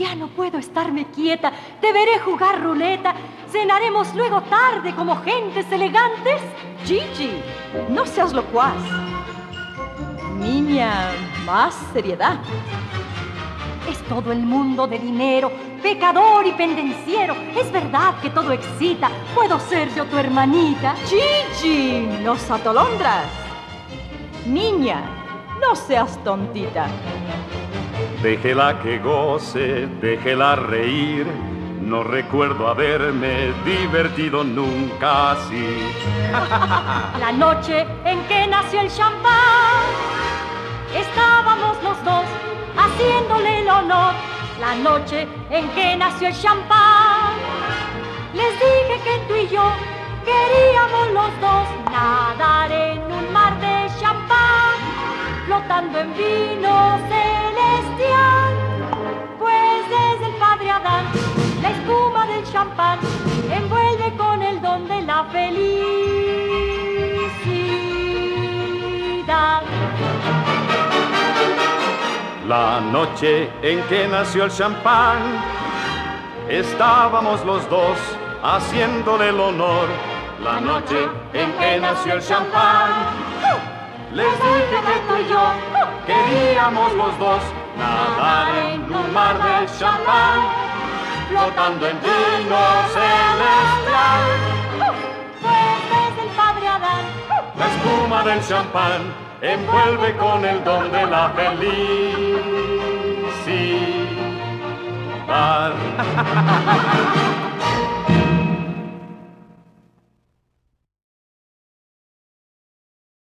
Ya no puedo estarme quieta. Te veré jugar ruleta. Cenaremos luego tarde como gentes elegantes. Gigi, no seas locuaz. Niña, más seriedad. Es todo el mundo de dinero, pecador y pendenciero. Es verdad que todo excita. Puedo ser yo tu hermanita. Gigi, nos atolondras. Niña, no seas tontita. Déjela que goce, déjela reír. No recuerdo haberme divertido nunca así. La noche en que nació el champán, estábamos los dos haciéndole el honor. La noche en que nació el champán, les dije que tú y yo queríamos los dos nadar en un mar de champán, flotando en vino champán envuelve con el don de la felicidad. La noche en que nació el champán, estábamos los dos haciéndole el honor. La noche en que nació el champán, les dije que tú y yo queríamos los dos nadar en un mar de champán, flotando en vino celestial. Pues desde el padre Adán, La espuma del champán envuelve con el don de la felicidad.